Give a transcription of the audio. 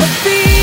how it feels.